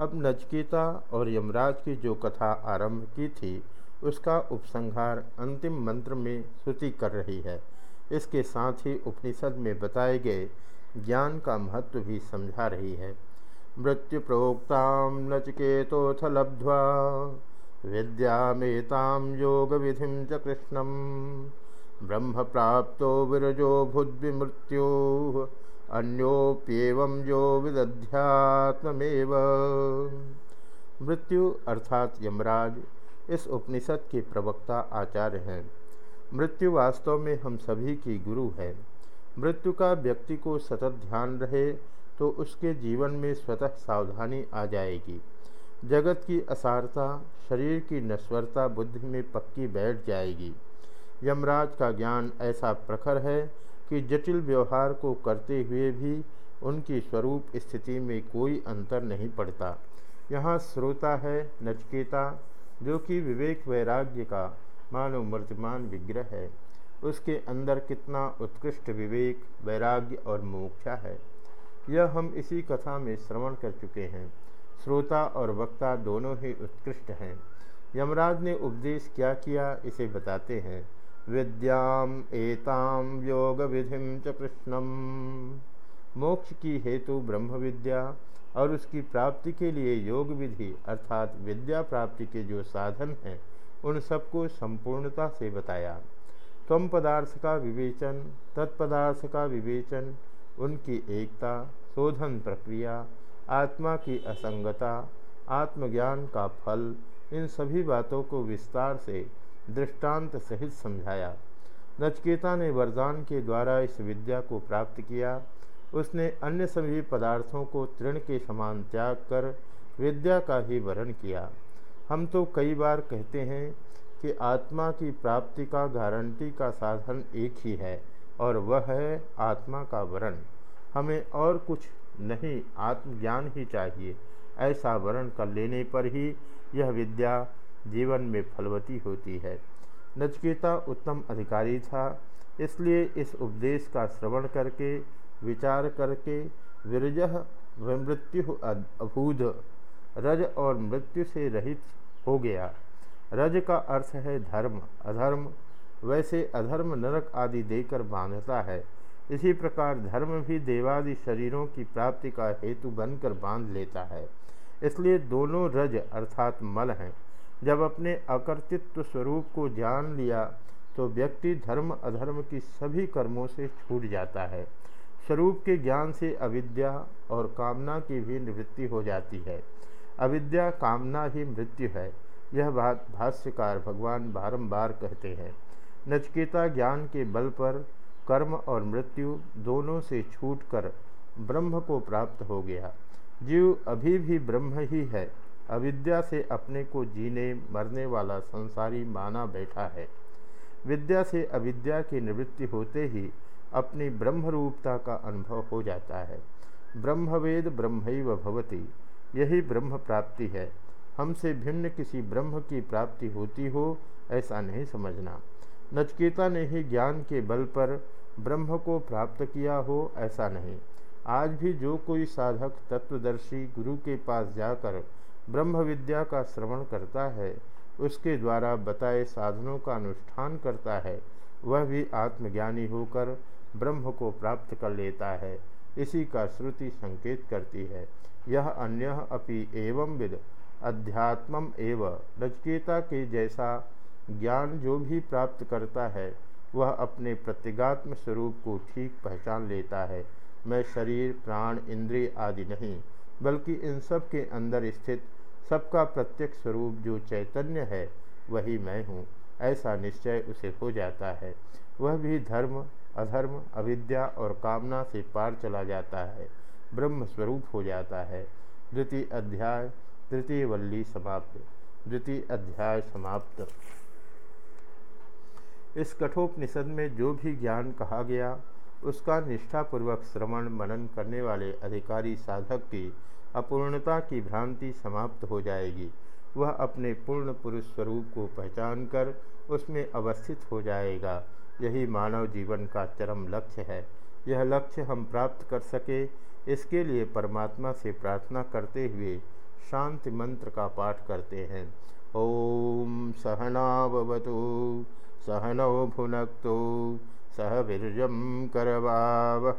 अब नचकीता और यमराज की जो कथा आरंभ की थी, उसका उपसंहार अंतिम मंत्र में श्रुति कर रही है। इसके साथ ही उपनिषद में बताए गए ज्ञान का महत्व भी समझा रही है। मृत्यु प्रोक्ता नचकेतोथ लब्ध्वा, विद्यामेतां योग विधि च कृष्ण ब्रह्म प्राप्त विरजो भुद्विमृत्यु अन्योप्येवं यो विदध्यात्मेव मृत्यु अर्थात यमराज, इस उपनिषद के प्रवक्ता आचार्य हैं। मृत्यु वास्तव में हम सभी की गुरु है। मृत्यु का व्यक्ति को सतत ध्यान रहे तो उसके जीवन में स्वतः सावधानी आ जाएगी। जगत की असारता, शरीर की नश्वरता बुद्धि में पक्की बैठ जाएगी। यमराज का ज्ञान ऐसा प्रखर है कि जटिल व्यवहार को करते हुए भी उनकी स्वरूप स्थिति में कोई अंतर नहीं पड़ता। यहाँ श्रोता है नचकेता, जो कि विवेक वैराग्य का मानव मूर्तिमान विग्रह है। उसके अंदर कितना उत्कृष्ट विवेक, वैराग्य और मोक्षा है, यह हम इसी कथा में श्रवण कर चुके हैं। श्रोता और वक्ता दोनों ही उत्कृष्ट हैं। यमराज ने उपदेश क्या किया, इसे बताते हैं। विद्याम योग विधिम च कृष्णम। मोक्ष की हेतु ब्रह्म विद्या और उसकी प्राप्ति के लिए योग विधि अर्थात विद्या प्राप्ति के जो साधन हैं, उन सबको संपूर्णता से बताया। तम पदार्थ का विवेचन तत्पदार्थ का विवेचन, उनकी एकता, शोधन प्रक्रिया, आत्मा की असंगता, आत्मज्ञान का फल, इन सभी बातों को विस्तार से दृष्टांत सहित समझाया। नचकेता ने वरदान के द्वारा इस विद्या को प्राप्त किया। उसने अन्य सभी पदार्थों को तृण के समान त्याग कर विद्या का ही वरण किया। हम तो कई बार कहते हैं कि आत्मा की प्राप्ति का गारंटी का साधन एक ही है और वह है आत्मा का वरण। हमें और कुछ नहीं, आत्मज्ञान ही चाहिए। ऐसा वरण कर लेने पर ही यह विद्या जीवन में फलवती होती है। नचकेता उत्तम अधिकारी था, इसलिए इस उपदेश का श्रवण करके, विचार करके, विरज मृत्यु अभूध रज और मृत्यु से रहित हो गया। रज का अर्थ है धर्म, अधर्म, वैसे अधर्म नरक आदि देकर बांधता है। इसी प्रकार धर्म भी देवादि शरीरों की प्राप्ति का हेतु बनकर बाँध लेता है। इसलिए दोनों रज अर्थात मल हैं। जब अपने अकर्तृत्व स्वरूप को जान लिया तो व्यक्ति धर्म अधर्म की सभी कर्मों से छूट जाता है। स्वरूप के ज्ञान से अविद्या और कामना की भी निवृत्ति हो जाती है। अविद्या, कामना ही मृत्यु है। यह बात भाष्यकार भगवान बारंबार कहते हैं। नचकेता ज्ञान के बल पर कर्म और मृत्यु दोनों से छूटकर ब्रह्म को प्राप्त हो गया। जीव अभी भी ब्रह्म ही है। अविद्या से अपने को जीने, मरने वाला संसारी माना बैठा है। विद्या से अविद्या की निवृत्ति होते ही अपनी ब्रह्मरूपता का अनुभव हो जाता है। ब्रह्मवेद ब्रह्म भवती, यही ब्रह्म प्राप्ति है। हमसे भिन्न किसी ब्रह्म की प्राप्ति होती हो, ऐसा नहीं समझना। नचकेता ने ही ज्ञान के बल पर ब्रह्म को प्राप्त किया हो, ऐसा नहीं। आज भी जो कोई साधक तत्वदर्शी गुरु के पास जाकर ब्रह्म विद्या का श्रवण करता है, उसके द्वारा बताए साधनों का अनुष्ठान करता है, वह भी आत्मज्ञानी होकर ब्रह्म को प्राप्त कर लेता है। इसी का श्रुति संकेत करती है। यह अन्य अपि एवं विद, अध्यात्मम एव। नचकेता के जैसा ज्ञान जो भी प्राप्त करता है, वह अपने प्रत्यगात्म स्वरूप को ठीक पहचान लेता है। मैं शरीर, प्राण, इंद्रिय आदि नहीं, बल्कि इन सब के अंदर स्थित सबका प्रत्यक्ष स्वरूप जो चैतन्य है, वही मैं हूँ। ऐसा निश्चय उसे हो जाता है। वह भी धर्म, अधर्म, अविद्या और कामना से पार चला जाता है। ब्रह्म स्वरूप हो जाता है। द्वितीय अध्याय, तृतीय वल्ली समाप्त। द्वितीय अध्याय समाप्त। इस कठोपनिषद में जो भी ज्ञान कहा गया, उसका निष्ठापूर्वक श्रवण मनन करने वाले अधिकारी साधक की अपूर्णता की भ्रांति समाप्त हो जाएगी। वह अपने पूर्ण पुरुष स्वरूप को पहचान कर उसमें अवस्थित हो जाएगा। यही मानव जीवन का चरम लक्ष्य है। यह लक्ष्य हम प्राप्त कर सके, इसके लिए परमात्मा से प्रार्थना करते हुए शांति मंत्र का पाठ करते हैं। ओम सहनावतु, सहनौ भुनक्तु, सह वीर करवावह।